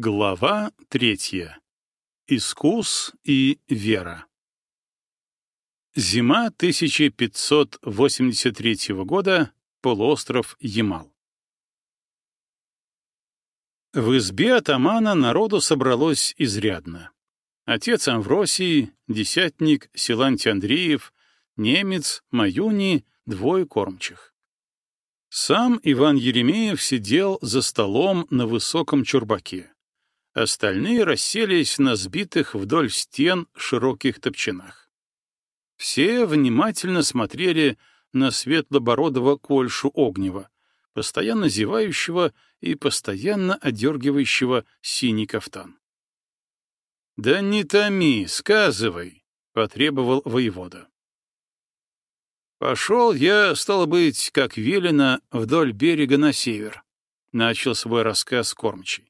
Глава третья. Искус и вера. Зима 1583 года. Полуостров Ямал. В избе атамана народу собралось изрядно. Отец Амвросий, десятник Силантий Андреев, немец, Маюни, двое кормчих. Сам Иван Еремеев сидел за столом на высоком чурбаке Остальные расселись на сбитых вдоль стен широких топчинах. Все внимательно смотрели на светлобородого Кольшу Огнева, постоянно зевающего и постоянно одергивающего синий кафтан. «Да не томи, сказывай», — потребовал воевода. «Пошел я, стало быть, как велено, вдоль берега на север», — начал свой рассказ кормчий.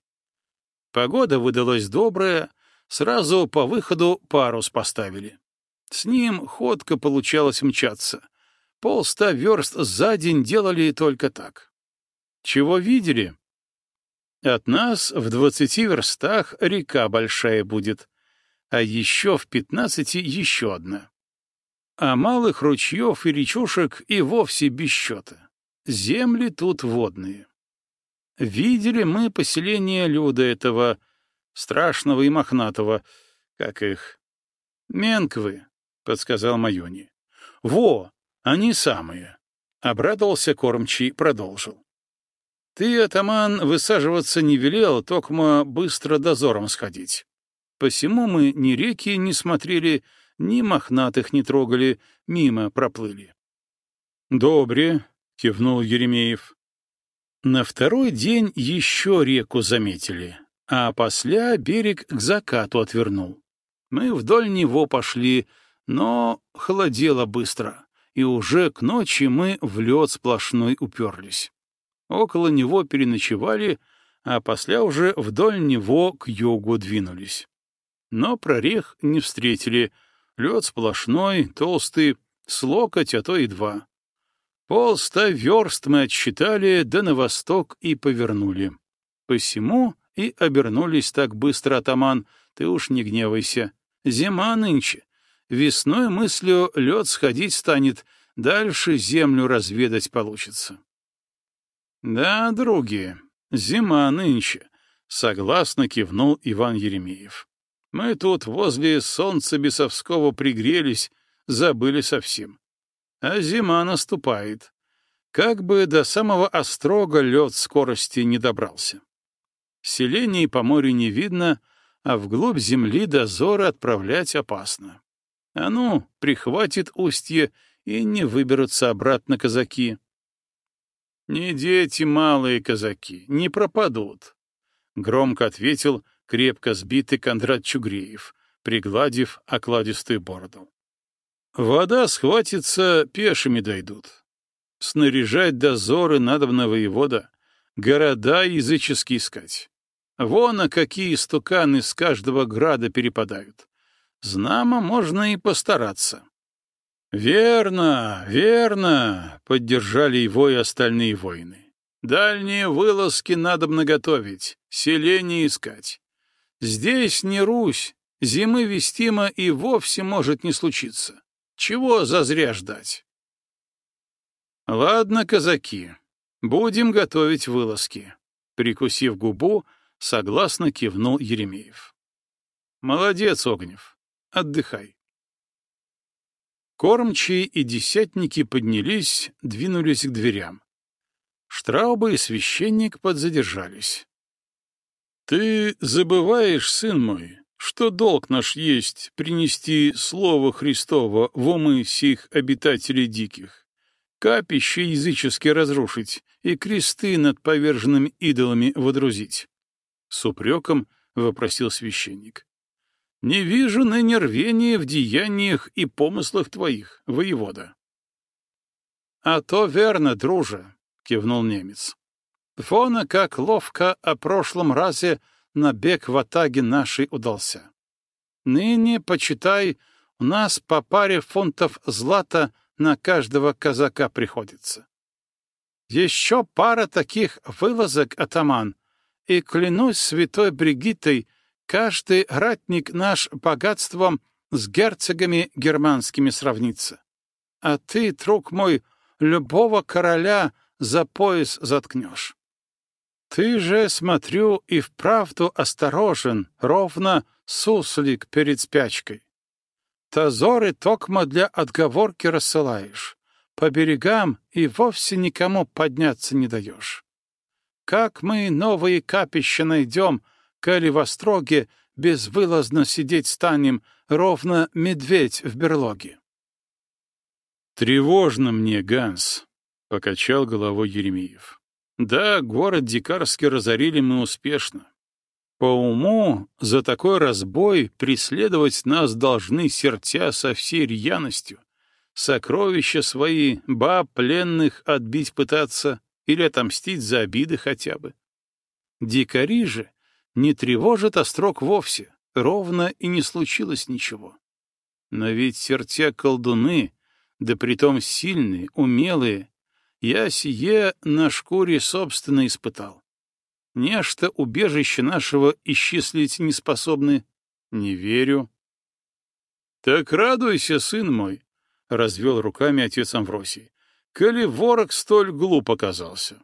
Погода выдалась добрая, сразу по выходу парус поставили. С ним ходка получалось мчаться. Полста верст за день делали только так. Чего видели? От нас в двадцати верстах река большая будет, а еще в пятнадцати еще одна. А малых ручьев и речушек и вовсе без счета. Земли тут водные. Видели мы поселение люда этого, страшного и мохнатого, как их... Менквы, — подсказал Майони. Во, они самые. Обрадовался кормчий, продолжил. Ты, атаман, высаживаться не велел, токмо быстро дозором сходить. Посему мы ни реки не смотрели, ни мохнатых не трогали, мимо проплыли. — Добре, — кивнул Еремеев. На второй день еще реку заметили, а после берег к закату отвернул. Мы вдоль него пошли, но холодело быстро, и уже к ночи мы в лед сплошной уперлись. Около него переночевали, а после уже вдоль него к югу двинулись. Но прорех не встретили, лед сплошной, толстый, с локоть, а то и два. Полста верст мы отсчитали, да на восток и повернули. Посему и обернулись так быстро, атаман, ты уж не гневайся. Зима нынче. Весной мыслью лед сходить станет, дальше землю разведать получится. Да, други, зима нынче, — согласно кивнул Иван Еремеев. Мы тут возле солнца бесовского пригрелись, забыли совсем а зима наступает. Как бы до самого острога лед скорости не добрался. Селений по морю не видно, а вглубь земли дозоры отправлять опасно. А ну, прихватит устье, и не выберутся обратно казаки. «Не дети малые казаки, не пропадут», — громко ответил крепко сбитый Кондрат Чугреев, пригладив окладистую бороду. Вода схватится, пешими дойдут. Снаряжать дозоры надо на воевода, города языческие искать. Вон, а какие стуканы с каждого града перепадают. Знамо можно и постараться. «Верно, верно!» — поддержали его и остальные воины. «Дальние вылазки надо наготовить, селение искать. Здесь не Русь, зимы вестимо и вовсе может не случиться. Чего зазря ждать? Ладно, казаки, будем готовить вылазки. Прикусив губу, согласно кивнул Еремеев. Молодец, Огнев. Отдыхай. Кормчие и десятники поднялись, двинулись к дверям. Штрауба и священник подзадержались. — Ты забываешь, сын мой, что долг наш есть принести Слово Христово в умы сих обитателей диких, капища языческие разрушить и кресты над поверженными идолами водрузить. С упреком вопросил священник. «Не вижу ныне рвения в деяниях и помыслах твоих, воевода». «А то верно, друже», — кивнул немец. «Вон, как ловко о прошлом разе набег в атаге нашей удался. Ныне, почитай, у нас по паре фунтов злата на каждого казака приходится. Еще пара таких вылазок, атаман, и клянусь святой Бригиттой, каждый ратник наш богатством с герцогами германскими сравнится. А ты, друг мой, любого короля за пояс заткнешь. Ты же, смотрю, и вправду осторожен, ровно суслик перед спячкой. Тазоры токмо для отговорки рассылаешь, по берегам и вовсе никому подняться не даешь. Как мы новые капища найдем, коли в остроге безвылазно сидеть станем, ровно медведь в берлоге? «Тревожно мне, Ганс», — покачал головой Еремеев. «Да, город Дикарский разорили мы успешно. По уму за такой разбой преследовать нас должны сертя со всей рьяностью, сокровища свои, баб пленных отбить пытаться или отомстить за обиды хотя бы. Дикари же не тревожат острог вовсе, ровно и не случилось ничего. Но ведь сертя колдуны, да притом сильные, умелые, я сие на шкуре собственно испытал. Нечто убежище нашего исчислить не способны. Не верю. — Так радуйся, сын мой, — развел руками отец Амвросий, — коли ворог столь глуп оказался.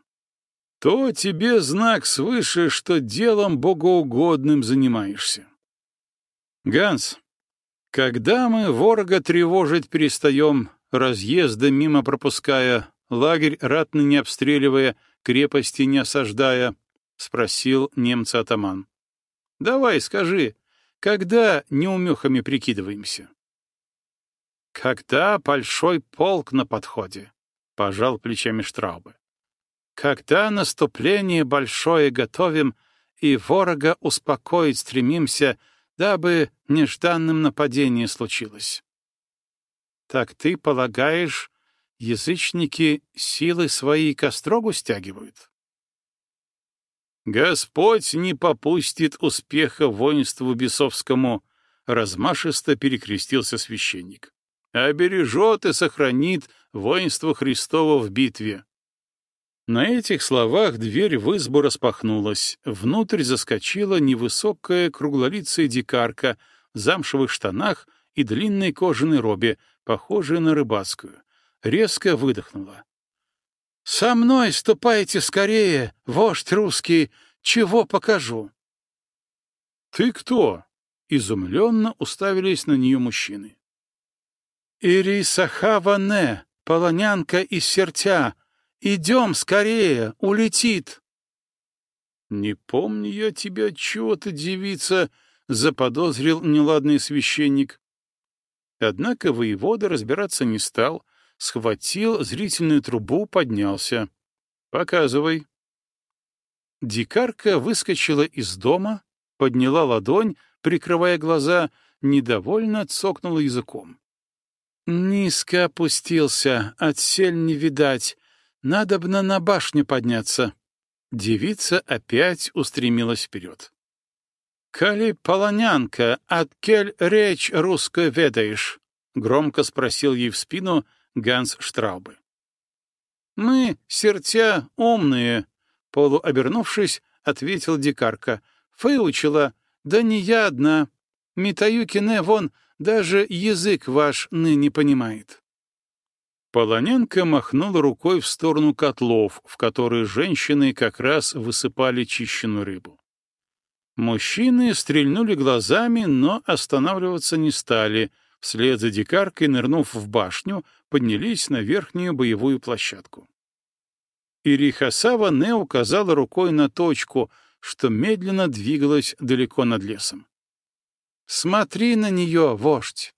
То тебе знак свыше, что делом богоугодным занимаешься. Ганс, когда мы ворога тревожить перестаем, разъезды мимо пропуская, лагерь ратный не обстреливая, крепости не осаждая, — спросил немца атаман. — Давай, скажи, когда неумехами прикидываемся? — Когда большой полк на подходе, — пожал плечами Штраубы. — Когда наступление большое готовим и ворога успокоить стремимся, дабы нежданным нападение случилось. — Так ты полагаешь, язычники силы свои к острогу стягивают? Господь не попустит успеха воинству бесовскому, размашисто перекрестился священник. Обережет и сохранит воинство Христово в битве. На этих словах дверь в избу распахнулась. Внутрь заскочила невысокая круглолицая дикарка в замшевых штанах и длинной кожаной робе, похожая на рыбацкую. Резко выдохнула. «Со мной ступайте скорее, вождь русский, чего покажу?» «Ты кто?» — изумленно уставились на нее мужчины. «Ирисахаване, полонянка из сертя, идем скорее, улетит!» «Не помню я тебя, чего ты, девица!» — заподозрил неладный священник. Однако воевода разбираться не стал — схватил зрительную трубу, поднялся. «Показывай». Дикарка выскочила из дома, подняла ладонь, прикрывая глаза, недовольно цокнула языком. «Низко опустился, отсель не видать. Надобно на башню подняться». Девица опять устремилась вперед. «Коли полонянка, от кель речь русскую ведаешь?» — громко спросил ей в спину, Ганс Штраубе. «Мы, сертя, умные», — полуобернувшись, ответил дикарка. «Выучила, да не я одна. Митаюкине вон даже язык ваш ныне понимает». Полоненко махнул рукой в сторону котлов, в которые женщины как раз высыпали чищенную рыбу. Мужчины стрельнули глазами, но останавливаться не стали — Вслед за дикаркой, нырнув в башню, поднялись на верхнюю боевую площадку. Ирихасава не указала рукой на точку, что медленно двигалась далеко над лесом. «Смотри на нее, вождь!»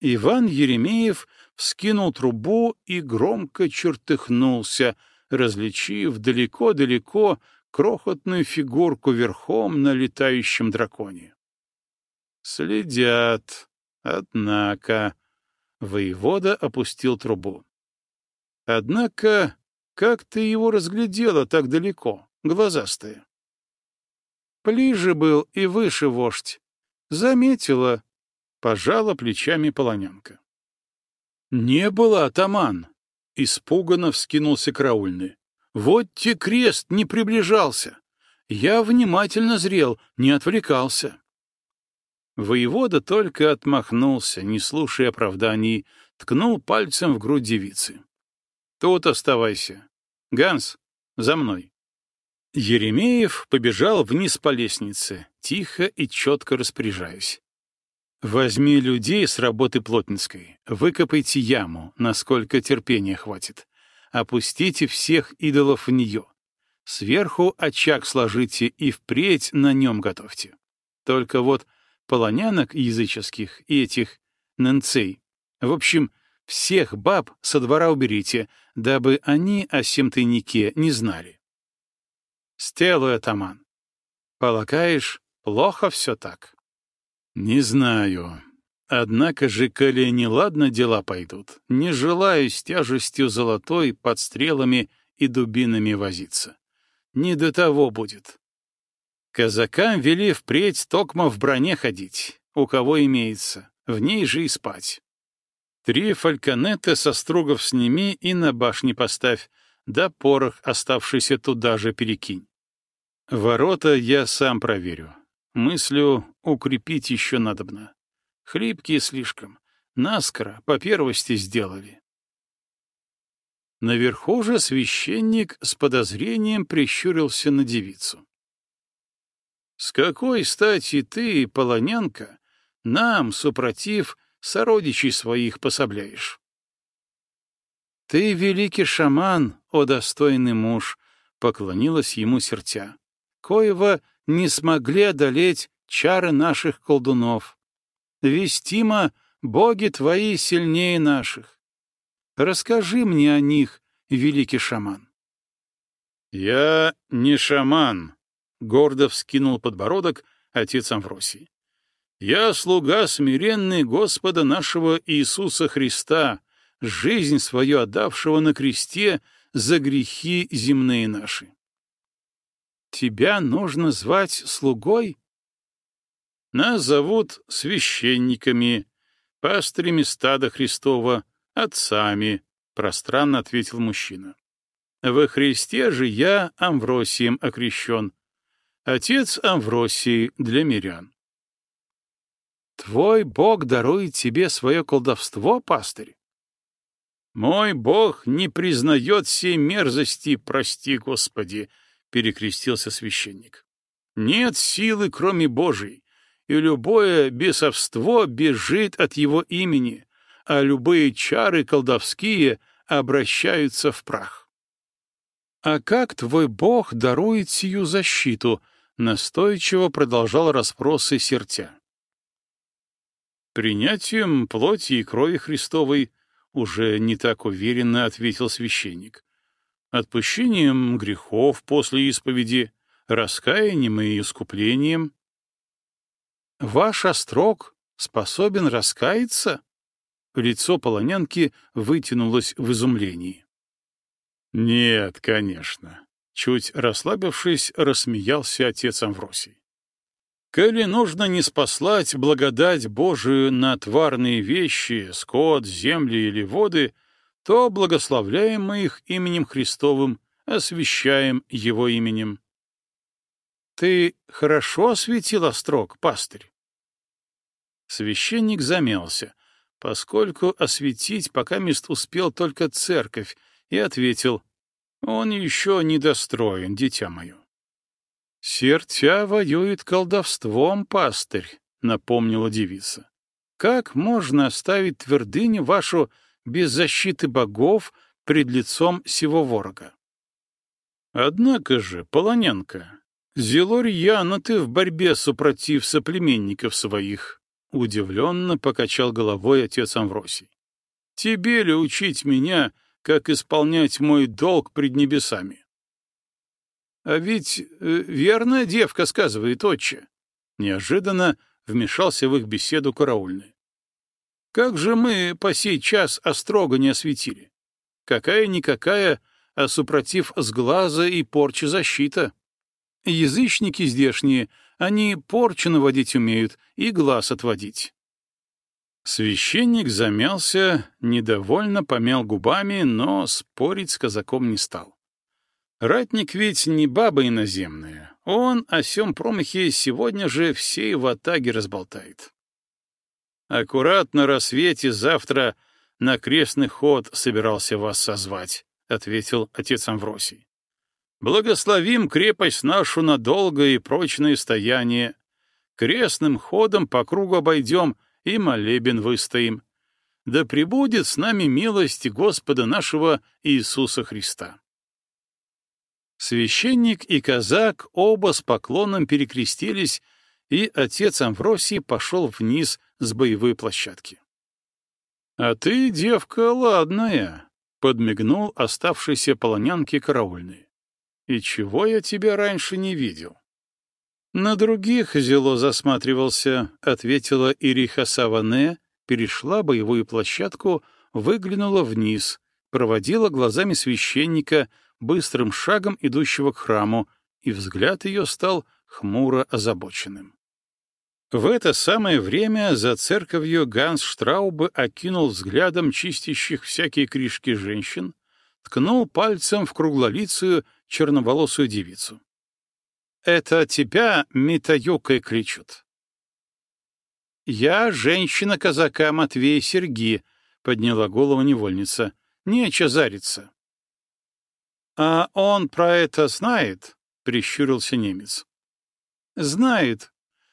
Иван Еремеев вскинул трубу и громко чертыхнулся, различив далеко-далеко крохотную фигурку верхом на летающем драконе. «Следят», Однако... Воевода опустил трубу. Однако, как ты его разглядела так далеко, глазастая? Ближе был и выше вождь. Заметила, пожала плечами полонянка. Не было, атаман! Испуганно вскинулся караульный. Вот те крест не приближался. Я внимательно зрел, не отвлекался. Воевода только отмахнулся, не слушая оправданий, ткнул пальцем в грудь девицы. «Тут оставайся. Ганс, за мной». Еремеев побежал вниз по лестнице, тихо и четко распоряжаясь. «Возьми людей с работы плотницкой, выкопайте яму, насколько терпения хватит. Опустите всех идолов в нее. Сверху очаг сложите и впредь на нем готовьте. Только вот полонянок языческих и этих ненцей, в общем, всех баб со двора уберите, дабы они о сем тайнике не знали. Стелу, атаман. Полагаешь, плохо все так? Не знаю. Однако же, коли неладно дела пойдут, не желаю с тяжестью золотой под стрелами и дубинами возиться. Не до того будет. Казакам вели впредь токмо в броне ходить, у кого имеется, в ней же и спать. Три фальконета со стругов сними и на башне поставь, да порох, оставшийся туда же, перекинь. Ворота я сам проверю. Мыслю, укрепить еще надобно. Хлипкие слишком. Наскоро, по первости сделали. Наверху же священник с подозрением прищурился на девицу. «С какой стати ты, полонянка, нам, супротив, сородичей своих пособляешь?» «Ты великий шаман, о достойный муж», — поклонилась ему сердца. «Коего не смогли одолеть чары наших колдунов. Вестимо, боги твои сильнее наших. Расскажи мне о них, великий шаман. Я не шаман, гордо вскинул подбородок отец Амвросий. Я слуга смиренный Господа нашего Иисуса Христа, жизнь свою отдавшего на кресте за грехи земные наши. Тебя нужно звать слугой? Нас зовут священниками, пастырями стада Христова, отцами, — пространно ответил мужчина. Во Христе же я Амвросием окрещен. Отец Амвросий для мирян. Твой Бог дарует тебе свое колдовство, пастырь? Мой Бог не признает всей мерзости, прости, Господи, — перекрестился священник. Нет силы, кроме Божией, и любое бесовство бежит от его имени а любые чары колдовские обращаются в прах. «А как твой бог дарует сию защиту?» — настойчиво продолжал расспросы сердца. «Принятием плоти и крови Христовой», — уже не так уверенно ответил священник. «Отпущением грехов после исповеди, раскаянием и искуплением». «Ваш острог способен раскаяться?» Лицо полонянки вытянулось в изумлении. «Нет, конечно», — чуть расслабившись, рассмеялся отец Амвросий. «Коли нужно не спаслать благодать Божию на тварные вещи, скот, земли или воды, то благословляем мы их именем Христовым, освящаем его именем». «Ты хорошо осветил острог, пастырь?» Священник замялся, поскольку осветить пока мест успел только церковь, и ответил, «Он еще недостроен, дитя мое». «Сертя воюет колдовством, пастырь», — напомнила девица. «Как можно оставить твердыню вашу без защиты богов пред лицом сего ворога?» «Однако же, Полоненко, зелорьяна ты в борьбе супротив соплеменников своих, Удивленно покачал головой отец Амвросий. «Тебе ли учить меня, как исполнять мой долг пред небесами?» «А ведь э, верная девка сказывает, отче!» Неожиданно вмешался в их беседу караульный. «Как же мы по сей час острого не осветили? Какая-никакая, а супротив сглаза и порчи защита. Язычники здешние — они порчу наводить умеют и глаз отводить. Священник замялся, недовольно помял губами, но спорить с казаком не стал. Ратник ведь не баба иноземная, Он о сём промахе сегодня же всей в атаге разболтает. Аккуратно рассвете завтра на крестный ход собирался вас созвать, — ответил отец Амвросий. Благословим крепость нашу на долгое и прочное стояние. Крестным ходом по кругу обойдем и молебен выстоим. Да пребудет с нами милость Господа нашего Иисуса Христа. Священник и казак оба с поклоном перекрестились, и отец Амвросий пошел вниз с боевой площадки. — А ты, девка, ладная, — подмигнул оставшийся полонянке караульный. — И чего я тебя раньше не видел? — На других зело засматривался, — ответила Ириха Саване, перешла боевую площадку, выглянула вниз, проводила глазами священника, быстрым шагом идущего к храму, и взгляд ее стал хмуро озабоченным. В это самое время за церковью Ганс Штраубе окинул взглядом чистящих всякие кришки женщин, ткнул пальцем в круглолицую черноволосую девицу. «Это тебя, Митаюкой, кричут!» «Я женщина казака Матвей Серги», — подняла голову невольница. «Нече зариться». «А он про это знает?» — прищурился немец. «Знает.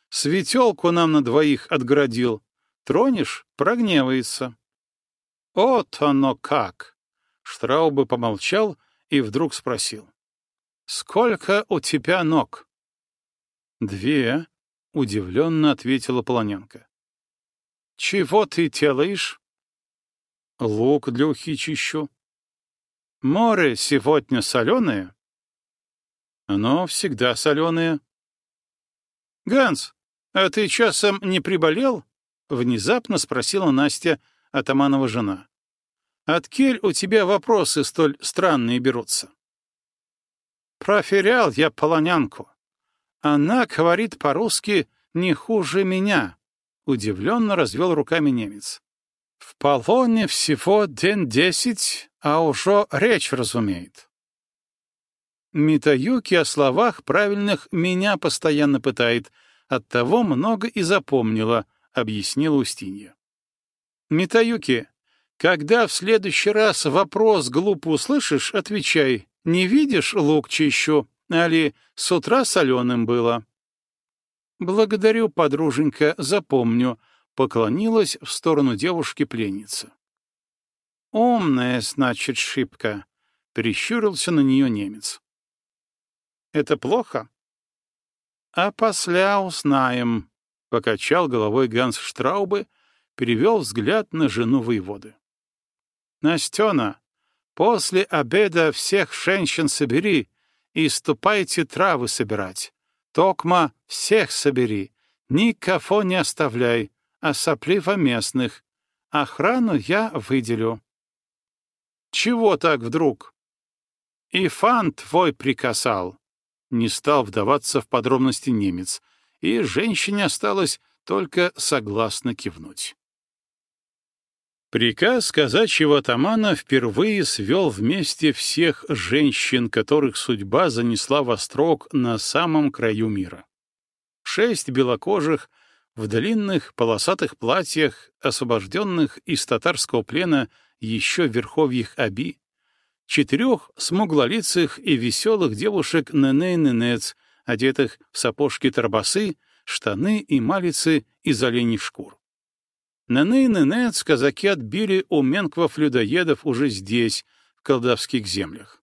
Светелку нам на двоих отгородил. Тронешь — прогневается». «Вот оно как!» Штраубе помолчал и вдруг спросил. «Сколько у тебя ног?» «Две», — удивленно ответила Полонянка. «Чего ты делаешь?» «Лук для ухи чищу». Море сегодня соленое? Оно всегда соленое. Ганс, а ты часом не приболел? Внезапно спросила Настя, атаманова жена. От кель у тебя вопросы столь странные берутся? Проферял я полонянку. Она говорит по-русски не хуже меня, удивленно развел руками немец. В полоне всего день десять, а уже речь разумеет. Митаюки о словах правильных меня постоянно пытает, оттого много и запомнила, объяснила Устинья. Митаюки, когда в следующий раз вопрос глупо услышишь, отвечай, не видишь лук чищу, али с утра соленым было. Благодарю, подруженька, запомню, поклонилась в сторону девушки-пленницы. «Умная, значит, шибка», — прищурился на нее немец. «Это плохо?» «А после узнаем», — покачал головой Ганс Штраубе, перевел взгляд на жену воеводы. «Настена, после обеда всех женщин собери и ступайте травы собирать. Токма всех собери, никого не оставляй, а сопливо местных. Охрану я выделю. Чего так вдруг? И фан твой прикасал. Не стал вдаваться в подробности немец, и женщине осталось только согласно кивнуть. Приказ казачьего атамана впервые свел вместе всех женщин, которых судьба занесла во строк на самом краю мира. Шесть белокожих в длинных полосатых платьях, освобожденных из татарского плена еще в верховьях Аби, четырех смуглолицых и веселых девушек Неней-Ненец, одетых в сапожки-торбасы, штаны и малицы из оленьих шкур. Неней-Ненец казаки отбили у менквов-людоедов уже здесь, в колдовских землях.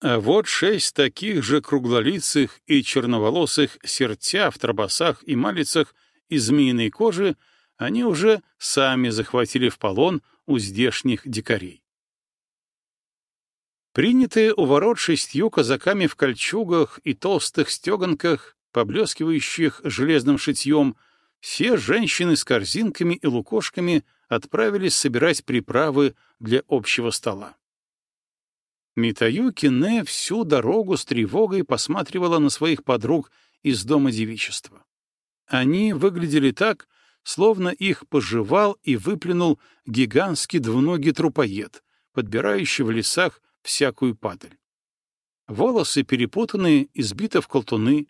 А вот шесть таких же круглолицых и черноволосых сертя в торбасах и малицах из змеиной кожи они уже сами захватили в полон у здешних дикарей. Принятые у ворот шестью казаками в кольчугах и толстых стеганках, поблескивающих железным шитьем, все женщины с корзинками и лукошками отправились собирать приправы для общего стола. Митаю Кине всю дорогу с тревогой посматривала на своих подруг из дома девичества. Они выглядели так, словно их пожевал и выплюнул гигантский двуногий трупоед, подбирающий в лесах всякую падаль. Волосы перепутаны, избиты в колтуны,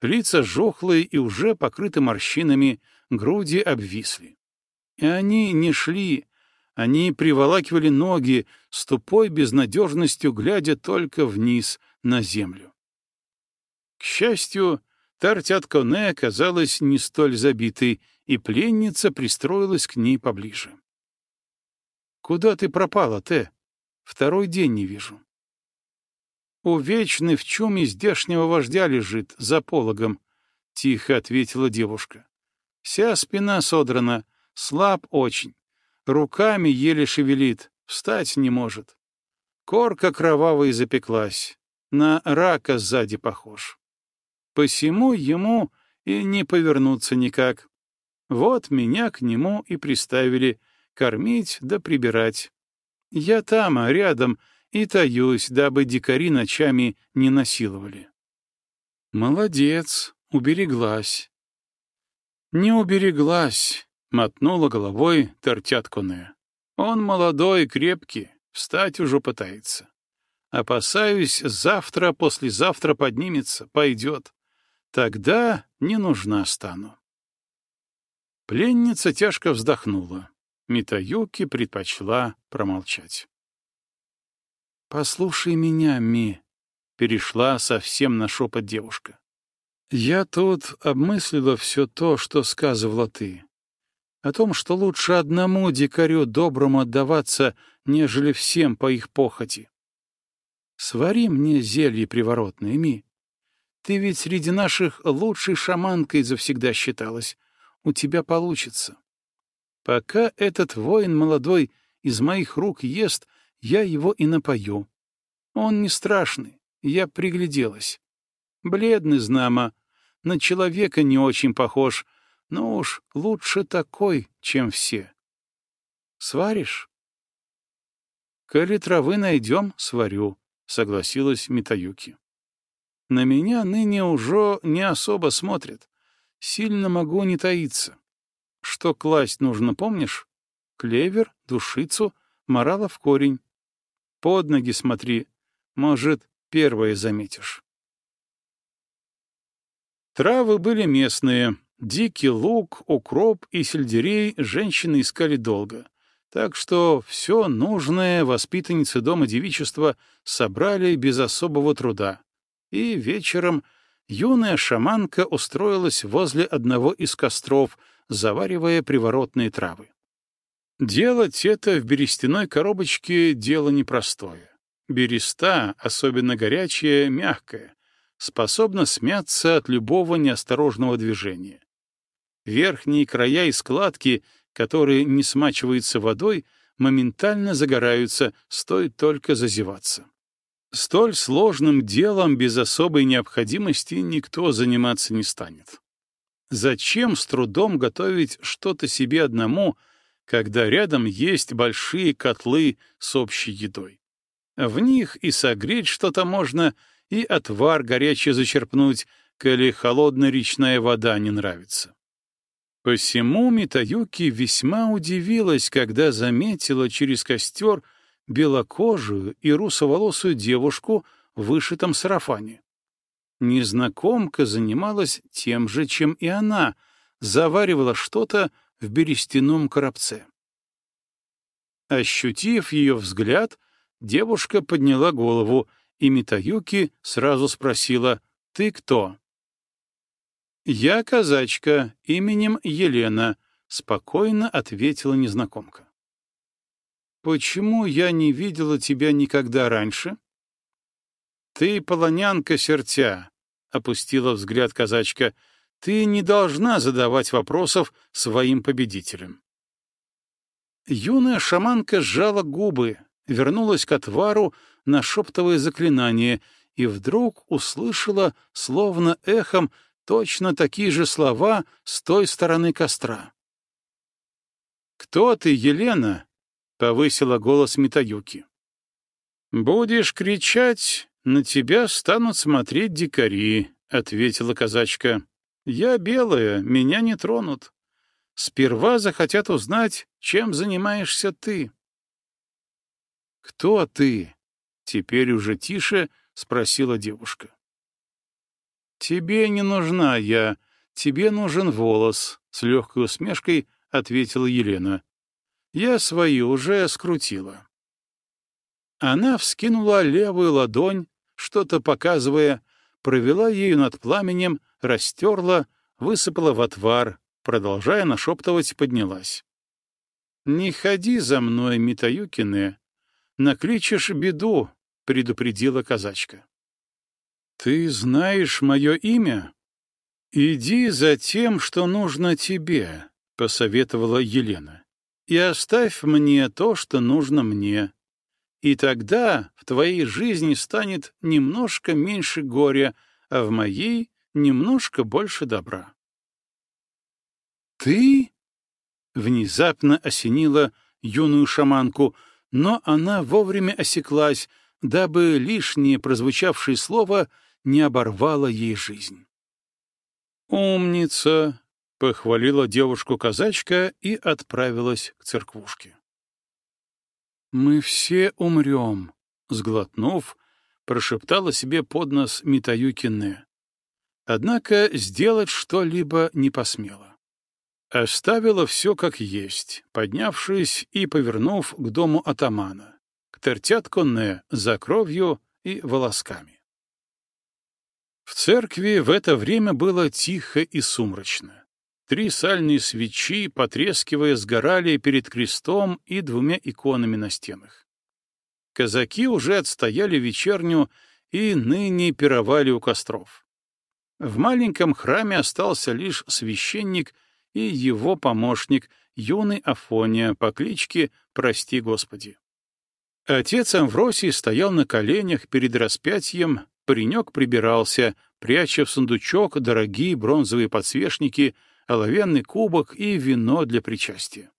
Лица жохлые и уже покрыты морщинами, груди обвисли. И они не шли, они приволакивали ноги, с тупой безнадежностью глядя только вниз, на землю. К счастью, Тартят Коне оказалась не столь забитой, и пленница пристроилась к ней поближе. «Куда ты пропала, Те? Второй день не вижу». «Увечный в чуме здешнего вождя лежит, за пологом», — тихо ответила девушка. «Вся спина содрана, слаб очень, руками еле шевелит, встать не может. Корка кровавая запеклась, на рака сзади похож. Посему ему и не повернуться никак. Вот меня к нему и приставили кормить да прибирать. Я там, рядом, и таюсь, дабы дикари ночами не насиловали. Молодец, убереглась. Не убереглась, мотнула головой Тортяткуне. Он молодой, крепкий, встать уже пытается. Опасаюсь, завтра, послезавтра поднимется, пойдет. Тогда не нужна стану. Пленница тяжко вздохнула. Митаюки предпочла промолчать. «Послушай меня, Ми», — перешла совсем на шепот девушка. «Я тут обмыслила все то, что сказывала ты. О том, что лучше одному дикарю доброму отдаваться, нежели всем по их похоти. Свари мне зелье приворотное, Ми. Ты ведь среди наших лучшей шаманкой завсегда считалась. У тебя получится. Пока этот воин молодой из моих рук ест, я его и напою. Он не страшный, я пригляделась. Бледный, знамо, на человека не очень похож, но уж лучше такой, чем все. Сваришь? Коли травы найдем, сварю. — согласилась Митаюки. «На меня ныне уже не особо смотрят. Сильно могу не таиться. Что класть нужно, помнишь? Клевер, душицу, морала в корень. Под ноги смотри, может, первое заметишь». Травы были местные. Дикий лук, укроп и сельдерей женщины искали долго — так что все нужное воспитанницы дома девичества собрали без особого труда. И вечером юная шаманка устроилась возле одного из костров, заваривая приворотные травы. Делать это в берестяной коробочке — дело непростое. Береста, особенно горячая, мягкая, способна смяться от любого неосторожного движения. Верхние края и складки — которые не смачиваются водой, моментально загораются, стоит только зазеваться. Столь сложным делом без особой необходимости никто заниматься не станет. Зачем с трудом готовить что-то себе одному, когда рядом есть большие котлы с общей едой? В них и согреть что-то можно, и отвар горячий зачерпнуть, коли холодная речная вода не нравится. Посему Митаюки весьма удивилась, когда заметила через костер белокожую и русоволосую девушку в вышитом сарафане. Незнакомка занималась тем же, чем и она, заваривала что-то в берестяном коробце. Ощутив ее взгляд, девушка подняла голову, и Митаюки сразу спросила «Ты кто?» «Я казачка, именем Елена», — спокойно ответила незнакомка. «Почему я не видела тебя никогда раньше?» «Ты полонянка сертя», — опустила взгляд казачка. «Ты не должна задавать вопросов своим победителям». Юная шаманка сжала губы, вернулась к отвару, нашептывая заклинание, и вдруг услышала, словно эхом, Точно такие же слова с той стороны костра. «Кто ты, Елена?» — повысила голос Митаюки. «Будешь кричать, на тебя станут смотреть дикари», — ответила казачка. «Я белая, меня не тронут. Сперва захотят узнать, чем занимаешься ты». «Кто ты?» — теперь уже тише спросила девушка. Тебе не нужна я, тебе нужен волос, — с легкой усмешкой ответила Елена. Я свои уже скрутила. Она вскинула левую ладонь, что-то показывая, провела ею над пламенем, растерла, высыпала в отвар, продолжая нашептывать, поднялась. «Не ходи за мной, Митаюкине, накличешь беду», — предупредила казачка. «Ты знаешь мое имя? Иди за тем, что нужно тебе», — посоветовала Елена, «и оставь мне то, что нужно мне. И тогда в твоей жизни станет немножко меньше горя, а в моей — немножко больше добра». «Ты?» — внезапно осенила юную шаманку, но она вовремя осеклась, дабы лишнее прозвучавшее слово не оборвало ей жизнь. «Умница!» — похвалила девушку-казачка и отправилась к церквушке. «Мы все умрем», — сглотнув, прошептала себе под нос Митаюкине. Однако сделать что-либо не посмела. Оставила все как есть, поднявшись и повернув к дому атамана, к Тертятконне за кровью и волосками. В церкви в это время было тихо и сумрачно. Три сальные свечи, потрескивая, сгорали перед крестом и двумя иконами на стенах. Казаки уже отстояли вечерню и ныне пировали у костров. В маленьком храме остался лишь священник и его помощник, юный Афония по кличке «Прости Господи». Отец Амвросий стоял на коленях перед распятием, паренек прибирался, пряча в сундучок дорогие бронзовые подсвечники — оловянный кубок и вино для причастия.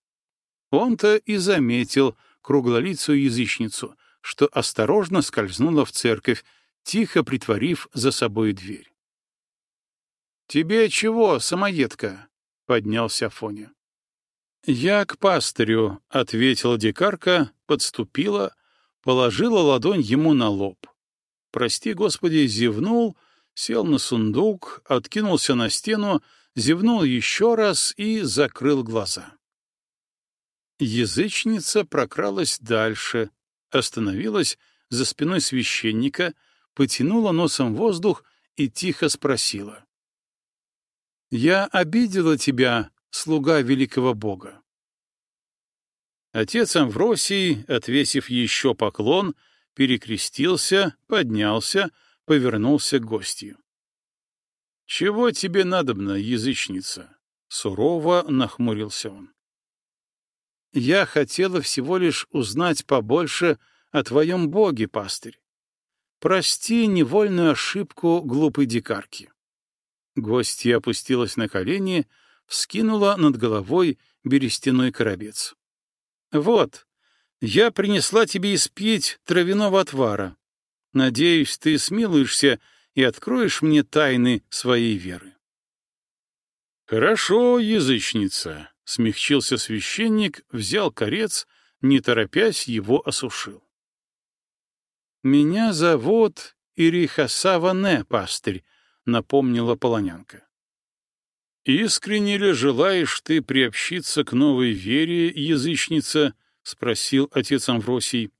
Он-то и заметил круглолицую язычницу, что осторожно скользнула в церковь, тихо притворив за собой дверь. «Тебе чего, самоедка?» — поднялся Афоня. «Я к пастырю», — ответила дикарка, подступила, положила ладонь ему на лоб. Прости, Господи, зевнул, сел на сундук, откинулся на стену, зевнул еще раз и закрыл глаза. Язычница прокралась дальше, остановилась за спиной священника, потянула носом воздух и тихо спросила. «Я обидела тебя, слуга великого Бога». Отец Амвросий, отвесив еще поклон, перекрестился, поднялся, повернулся к гостю. «Чего тебе надобно, язычница?» — сурово нахмурился он. «Я хотела всего лишь узнать побольше о твоем боге, пастырь. Прости невольную ошибку глупой дикарки». Гостья опустилась на колени, вскинула над головой берестяной коробец. «Вот, я принесла тебе испить травяного отвара. Надеюсь, ты смилуешься и откроешь мне тайны своей веры. «Хорошо, язычница», — смягчился священник, взял корец, не торопясь его осушил. «Меня зовут Ирихасаване, пастырь», — напомнила полонянка. «Искренне ли желаешь ты приобщиться к новой вере, язычница?» — спросил отец Амвросий.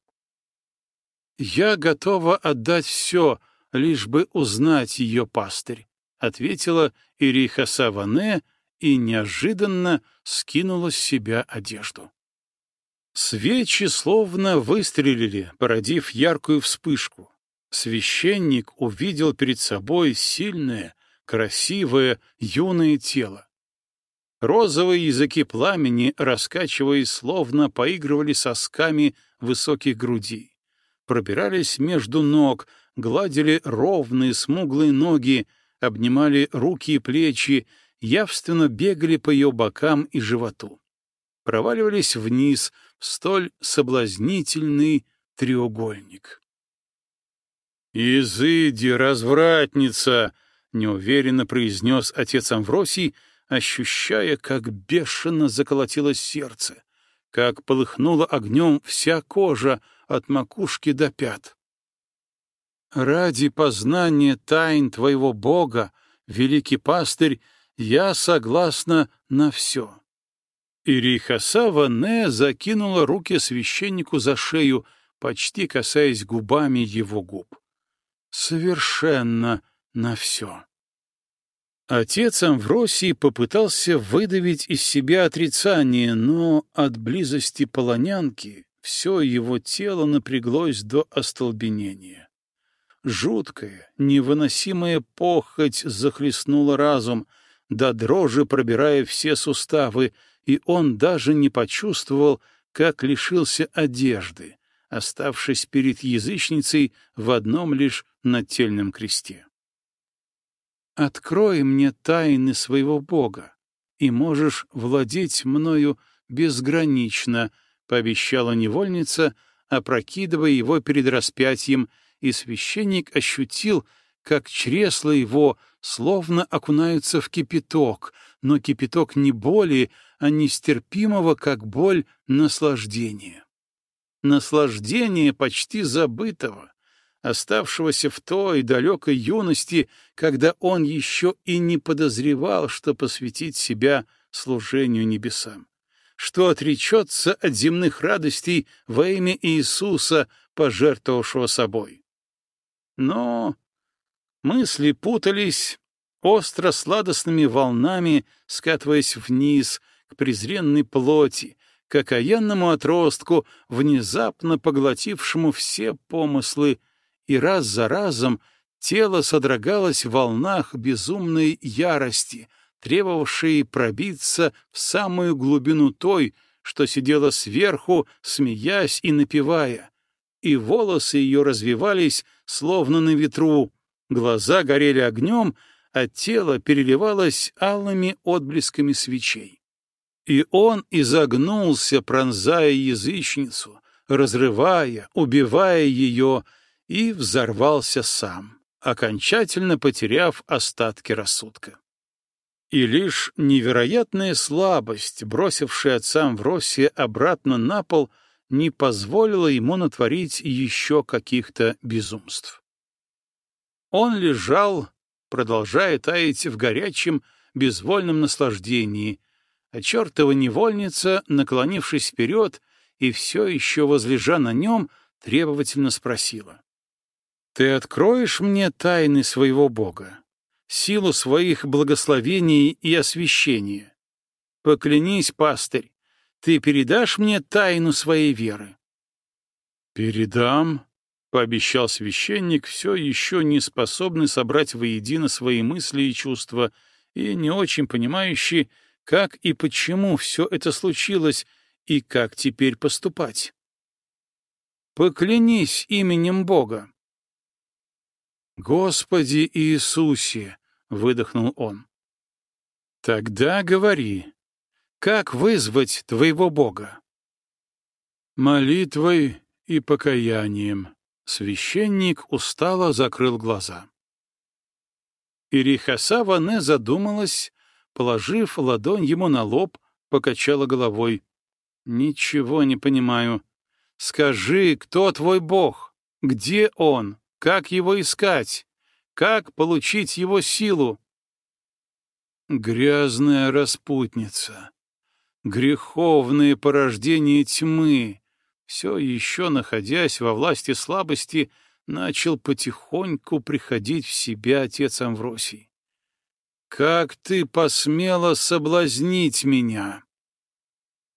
«Я готова отдать все, лишь бы узнать ее пастырь, — ответила Ириха Саване и неожиданно скинула с себя одежду. Свечи словно выстрелили, породив яркую вспышку. Священник увидел перед собой сильное, красивое, юное тело. Розовые языки пламени, раскачиваясь, словно поигрывали сосками высоких грудей. Пробирались между ног, гладили ровные смуглые ноги, обнимали руки и плечи, явственно бегали по ее бокам и животу. Проваливались вниз в столь соблазнительный треугольник. «Изыди, развратница!» — неуверенно произнес отец Амвросий, ощущая, как бешено заколотилось сердце, как полыхнула огнем вся кожа от макушки до пят. Ради познания тайн твоего Бога, великий пастырь, я согласна на все. Ирихасава Не закинула руки священнику за шею, почти касаясь губами его губ. Совершенно на все. Отец Амвросий попытался выдавить из себя отрицание, но от близости полонянки все его тело напряглось до остолбенения. Жуткая, невыносимая похоть захлестнула разум, до дрожи пробирая все суставы, и он даже не почувствовал, как лишился одежды, оставшись перед язычницей в одном лишь нательном кресте. «Открой мне тайны своего Бога, и можешь владеть мною безгранично», — пообещала невольница, опрокидывая его перед распятием, и священник ощутил, как чресла его словно окунаются в кипяток, но кипяток не боли, а нестерпимого, как боль, наслаждения. Наслаждение почти забытого, оставшегося в той далекой юности, когда он еще и не подозревал, что посвятить себя служению небесам, что отречется от земных радостей во имя Иисуса, пожертвовавшего собой. Но мысли путались, остро-сладостными волнами скатываясь вниз к презренной плоти, к окаянному отростку, внезапно поглотившему все помыслы и раз за разом тело содрогалось в волнах безумной ярости, требовавшей пробиться в самую глубину той, что сидела сверху, смеясь и напевая, и волосы ее развивались, словно на ветру, глаза горели огнем, а тело переливалось алыми отблесками свечей. И он изогнулся, пронзая язычницу, разрывая, убивая ее, и взорвался сам, окончательно потеряв остатки рассудка. И лишь невероятная слабость, бросившая отца Амвросия обратно на пол, не позволила ему натворить еще каких-то безумств. Он лежал, продолжая таять в горячем, безвольном наслаждении, а чертова невольница, наклонившись вперед и все еще возлежа на нем, требовательно спросила. Ты откроешь мне тайны своего Бога, силу своих благословений и освящения. Поклянись, пастырь, ты передашь мне тайну своей веры. Передам, — пообещал священник, все еще не способный собрать воедино свои мысли и чувства, и не очень понимающий, как и почему все это случилось, и как теперь поступать. «Поклянись именем Бога», «Господи Иисусе!» — выдохнул он. «Тогда говори, как вызвать твоего Бога?» «Молитвой и покаянием», — священник устало закрыл глаза. Ирихаса Ване задумалась, положив ладонь ему на лоб, покачала головой. «Ничего не понимаю. Скажи, кто твой Бог? Где он?» Как его искать? Как получить его силу? Грязная распутница, греховные порождения тьмы, все еще находясь во власти слабости, начал потихоньку приходить в себя отец Амвросий. «Как ты посмела соблазнить меня?»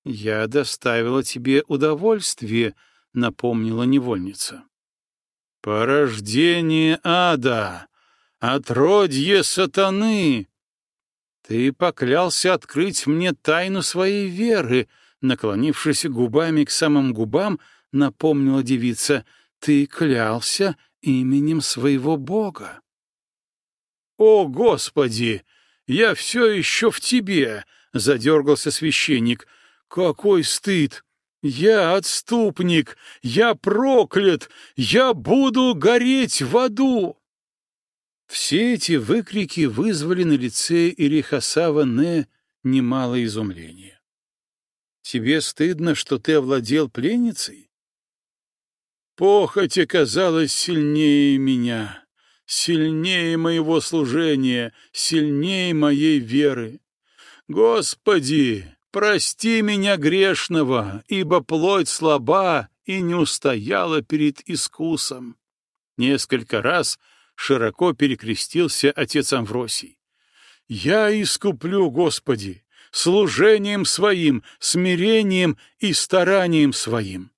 «Я доставила тебе удовольствие», — напомнила невольница. Порождение ада, отродье сатаны. Ты поклялся открыть мне тайну своей веры, наклонившись губами к самым губам, напомнила девица, ты клялся именем своего Бога. О, Господи! Я все еще в тебе! Задергался священник. Какой стыд! «Я отступник! Я проклят! Я буду гореть в аду!» Все эти выкрики вызвали на лице Ирихасава Не немало изумления. «Тебе стыдно, что ты овладел пленницей?» Похоть оказалась сильнее меня, сильнее моего служения, сильнее моей веры. Господи, прости меня грешного, ибо плоть слаба и не устояла перед искусом. Несколько раз широко перекрестился отец Амвросий. «Я искуплю, Господи, служением своим, смирением и старанием своим».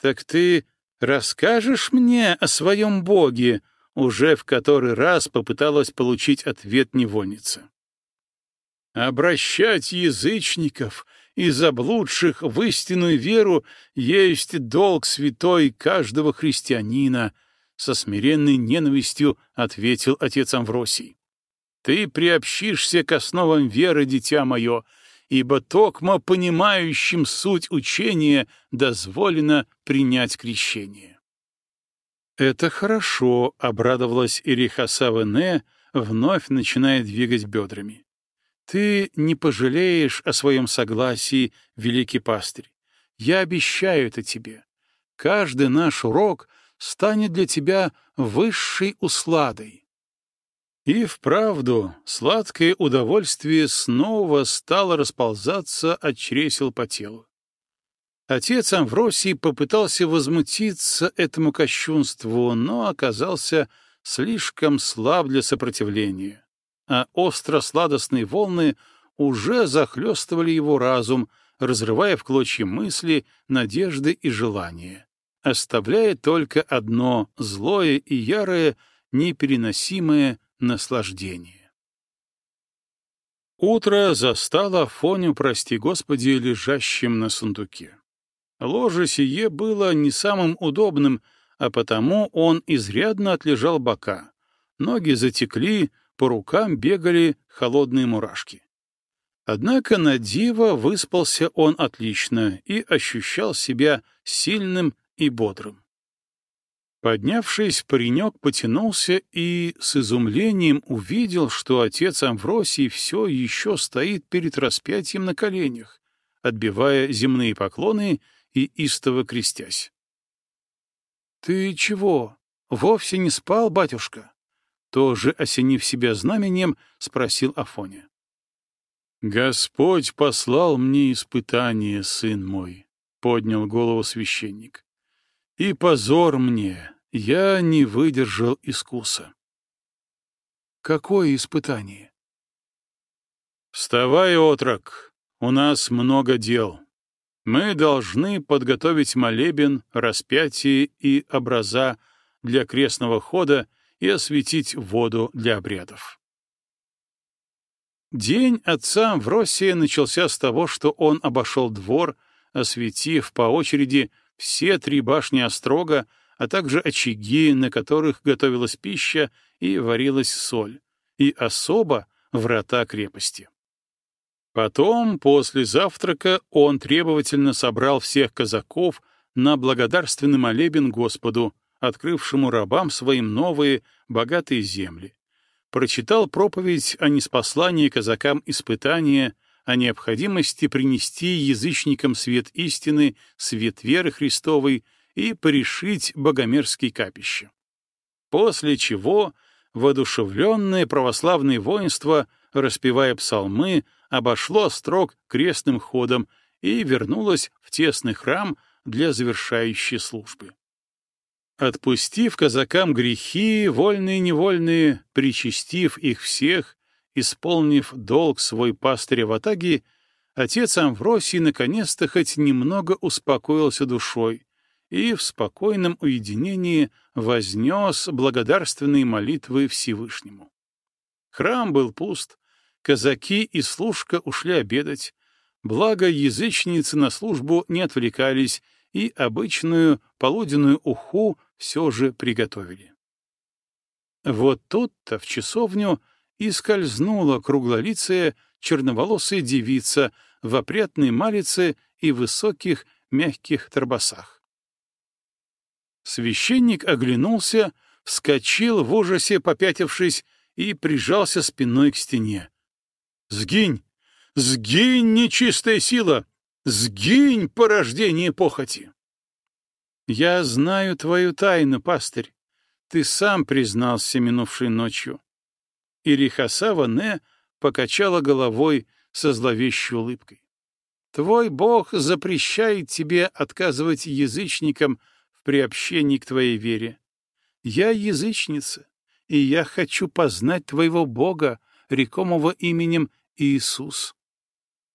«Так ты расскажешь мне о своем Боге?» Уже в который раз попыталась получить ответ невольница. «Обращать язычников и заблудших в истинную веру есть долг святой каждого христианина», со смиренной ненавистью ответил отец Амвросий. «Ты приобщишься к основам веры, дитя мое, ибо токмо понимающим суть учения дозволено принять крещение». «Это хорошо», — обрадовалась Ириха Вене, вновь начиная двигать бедрами. «Ты не пожалеешь о своем согласии, великий пастырь. Я обещаю это тебе. Каждый наш урок — станет для тебя высшей усладой. И вправду сладкое удовольствие снова стало расползаться от чресел по телу. Отец Амвросий попытался возмутиться этому кощунству, но оказался слишком слаб для сопротивления, а остро-сладостные волны уже захлестывали его разум, разрывая в клочья мысли, надежды и желания оставляя только одно злое и ярое, непереносимое наслаждение. Утро застало Фоню, прости Господи, лежащим на сундуке. Ложе сие было не самым удобным, а потому он изрядно отлежал бока. Ноги затекли, по рукам бегали холодные мурашки. Однако на диво выспался он отлично и ощущал себя сильным и бодрым. Поднявшись, паренек потянулся и с изумлением увидел, что отец Амвросий все еще стоит перед распятием на коленях, отбивая земные поклоны и истово крестясь. — Ты чего? Вовсе не спал, батюшка? Тоже осенив себя знаменем, спросил Афоня. — Господь послал мне испытание, сын мой, — поднял голову священник. И позор мне, я не выдержал искуса. Какое испытание? Вставай, отрок, у нас много дел. Мы должны подготовить молебен, распятие и образа для крестного хода и осветить воду для обрядов. День отца в России начался с того, что он обошел двор, осветив по очереди все три башни острога, а также очаги, на которых готовилась пища и варилась соль, и особо врата крепости. Потом, после завтрака, он требовательно собрал всех казаков на благодарственный молебен Господу, открывшему рабам своим новые, богатые земли. Прочитал проповедь о неспослании казакам испытания, о необходимости принести язычникам свет истины, свет веры Христовой и порешить богомерзкие капища. После чего воодушевленное православное воинство, распевая псалмы, обошло строк крестным ходом и вернулось в тесный храм для завершающей службы. Отпустив казакам грехи, вольные и невольные, причастив их всех, Исполнив долг свой пастыря в Атаге, отец Амвросий наконец-то хоть немного успокоился душой и в спокойном уединении вознес благодарственные молитвы Всевышнему. Храм был пуст, казаки и служка ушли обедать, благо язычницы на службу не отвлекались и обычную полуденную уху все же приготовили. Вот тут-то в часовню и скользнула круглолицая черноволосая девица в опрятной малице и высоких мягких торбосах. Священник оглянулся, вскочил в ужасе, попятившись, и прижался спиной к стене. «Сгинь! Сгинь, нечистая сила! Сгинь, порождение похоти!» Я знаю твою тайну, пастырь. Ты сам признался минувшей ночью. И Рихасава Не покачала головой со зловещей улыбкой. Твой Бог запрещает тебе отказывать язычникам в приобщении к твоей вере. Я язычница, и я хочу познать твоего Бога, рекомого именем Иисус.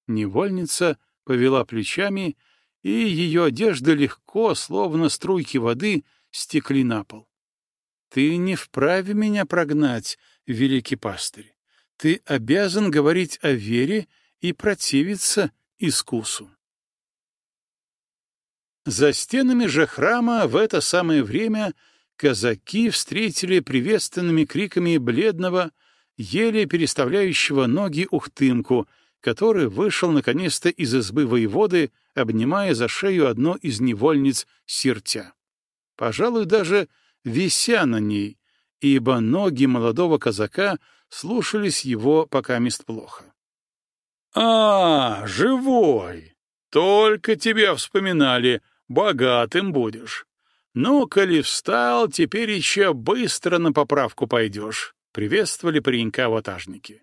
Невольница повела плечами, и ее одежда легко, словно струйки воды, стекли на пол. Ты не вправе меня прогнать, великий пастырь. Ты обязан говорить о вере и противиться искусу. За стенами же храма в это самое время казаки встретили приветственными криками бледного, еле переставляющего ноги ухтымку, который вышел наконец-то из избы воеводы, обнимая за шею одну из невольниц сиртя. Пожалуй, даже вися на ней, ибо ноги молодого казака слушались его пока мест плохо. «А, живой! Только тебя вспоминали, богатым будешь. Ну, коли встал, теперь еще быстро на поправку пойдешь», — приветствовали паренька ватажники.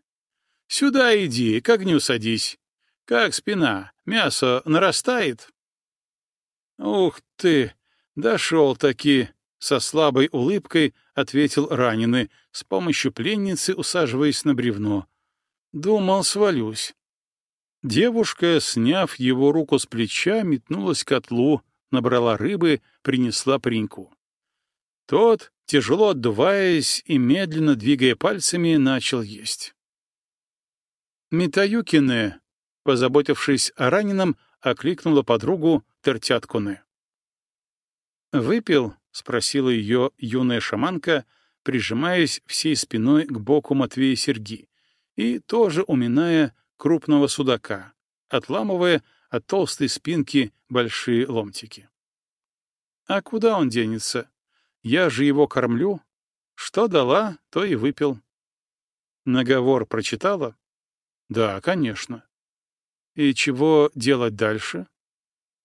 «Сюда иди, к огню садись. Как спина, мясо нарастает?» «Ух ты, дошел-таки!» — со слабой улыбкой ответил раненый, с помощью пленницы усаживаясь на бревно. «Думал, свалюсь». Девушка, сняв его руку с плеча, метнулась к котлу, набрала рыбы, принесла пареньку. Тот, тяжело отдуваясь и медленно двигая пальцами, начал есть. Митаюкине, позаботившись о раненом, окликнула подругу Тертяткуне. «Выпил?» — спросила ее юная шаманка, прижимаясь всей спиной к боку Матвея Серги и тоже уминая крупного судака, отламывая от толстой спинки большие ломтики. А куда он денется? Я же его кормлю. Что дала, то и выпил. Наговор прочитала? Да, конечно. И чего делать дальше?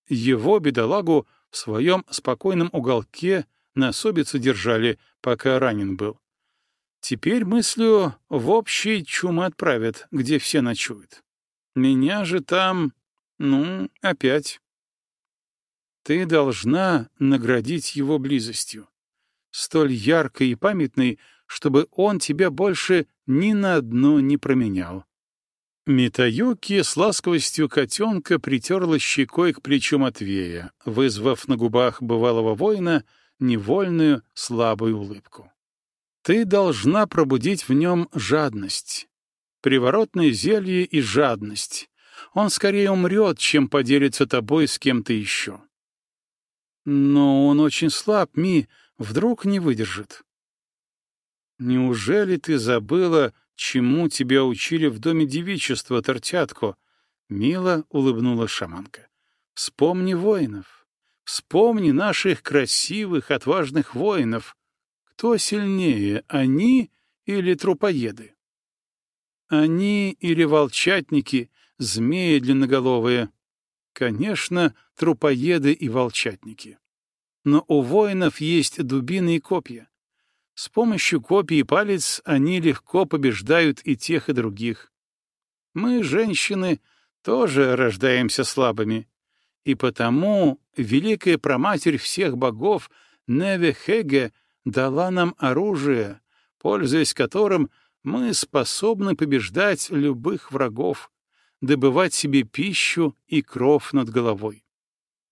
Его, бедолагу, в своем спокойном уголке на особицу держали, пока ранен был. Теперь мыслю в общий чум отправят, где все ночуют. Меня же там, ну, опять. Ты должна наградить его близостью, столь яркой и памятной, чтобы он тебя больше ни на одно не променял. Митаюки с ласковостью котенка притерла щекой к плечу Матвея, вызвав на губах бывалого воина невольную слабую улыбку. Ты должна пробудить в нем жадность. Приворотное зелье и жадность. Он скорее умрет, чем поделится тобой с кем-то еще. Но он очень слаб, Ми, вдруг не выдержит. Неужели ты забыла, чему тебя учили в доме девичества, Тортятко? Мило улыбнула шаманка. Вспомни воинов. Вспомни наших красивых, отважных воинов. Кто сильнее, они или трупоеды? Они или волчатники, змеи длинноголовые? Конечно, трупоеды и волчатники. Но у воинов есть дубины и копья. С помощью копий и палец они легко побеждают и тех, и других. Мы, женщины, тоже рождаемся слабыми. И потому великая проматерь всех богов Невехеге дала нам оружие, пользуясь которым мы способны побеждать любых врагов, добывать себе пищу и кров над головой.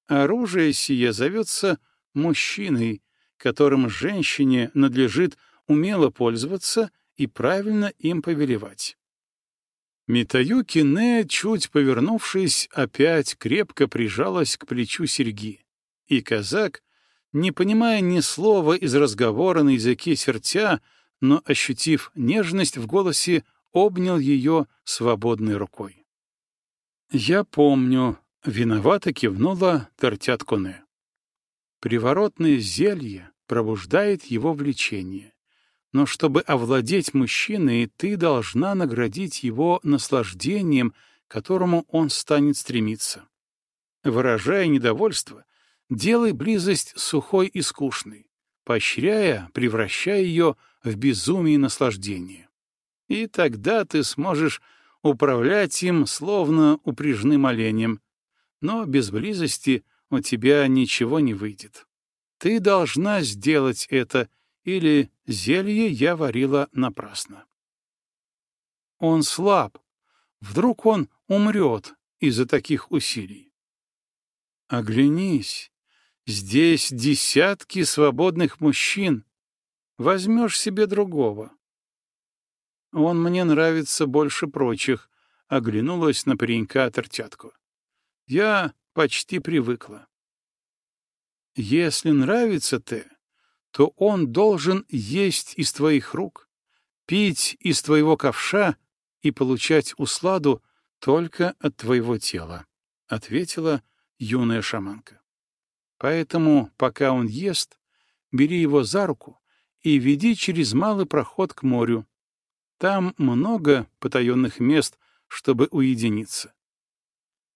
Оружие сие зовется мужчиной, которым женщине надлежит умело пользоваться и правильно им повелевать. Митаюки Не, чуть повернувшись, опять крепко прижалась к плечу серьги, и казак, не понимая ни слова из разговора на языке сертя, но, ощутив нежность в голосе, обнял ее свободной рукой. «Я помню», — виновато кивнула Тортят Коне. «Приворотное зелье пробуждает его влечение. Но чтобы овладеть мужчиной, ты должна наградить его наслаждением, к которому он станет стремиться. Выражая недовольство, Делай близость сухой и скучной, поощряя, превращая ее в безумие наслаждения. И тогда ты сможешь управлять им словно упряжным оленем, но без близости у тебя ничего не выйдет. Ты должна сделать это, или зелье я варила напрасно. Он слаб. Вдруг он умрет из-за таких усилий. Оглянись. Здесь десятки свободных мужчин. Возьмешь себе другого. Он мне нравится больше прочих, — оглянулась на паренька тертятку. Я почти привыкла. Если нравится ты, то он должен есть из твоих рук, пить из твоего ковша и получать усладу только от твоего тела, — ответила юная шаманка. Поэтому, пока он ест, бери его за руку и веди через малый проход к морю. Там много потаенных мест, чтобы уединиться.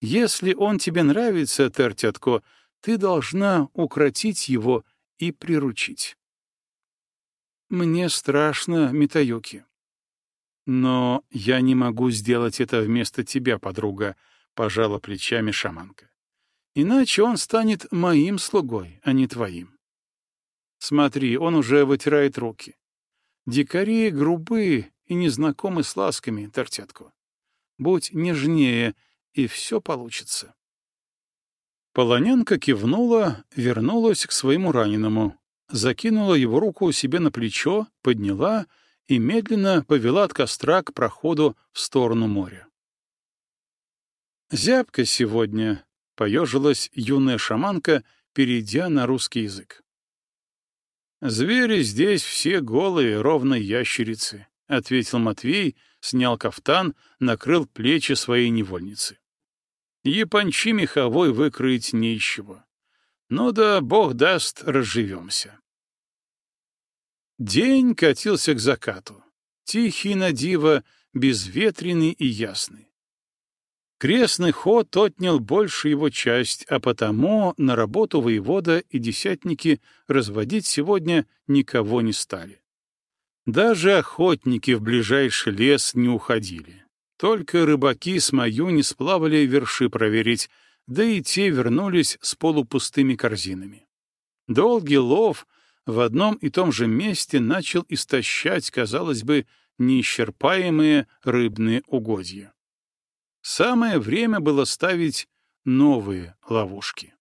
Если он тебе нравится, Тертятко, ты должна укротить его и приручить. Мне страшно, Митаюки. Но я не могу сделать это вместо тебя, подруга, — пожала плечами шаманка. Иначе он станет моим слугой, а не твоим. Смотри, он уже вытирает руки. Дикари грубые и незнакомы с ласками, Тортятко. Будь нежнее, и все получится. Полонянка кивнула, вернулась к своему раненому, закинула его руку себе на плечо, подняла и медленно повела от костра к проходу в сторону моря. «Зябко сегодня», — поежилась юная шаманка, перейдя на русский язык. «Звери здесь все голые, ровно ящерицы», — ответил Матвей, снял кафтан, накрыл плечи своей невольницы. Япончи меховой выкроить нечего. Ну да, бог даст, разживемся. День катился к закату. Тихий на диво, безветренный и ясный. Крестный ход отнял больше его часть, а потому на работу воевода и десятники разводить сегодня никого не стали. Даже охотники в ближайший лес не уходили. Только рыбаки с мою не сплавали верши проверить, да и те вернулись с полупустыми корзинами. Долгий лов в одном и том же месте начал истощать, казалось бы, неисчерпаемые рыбные угодья. Самое время было ставить новые ловушки.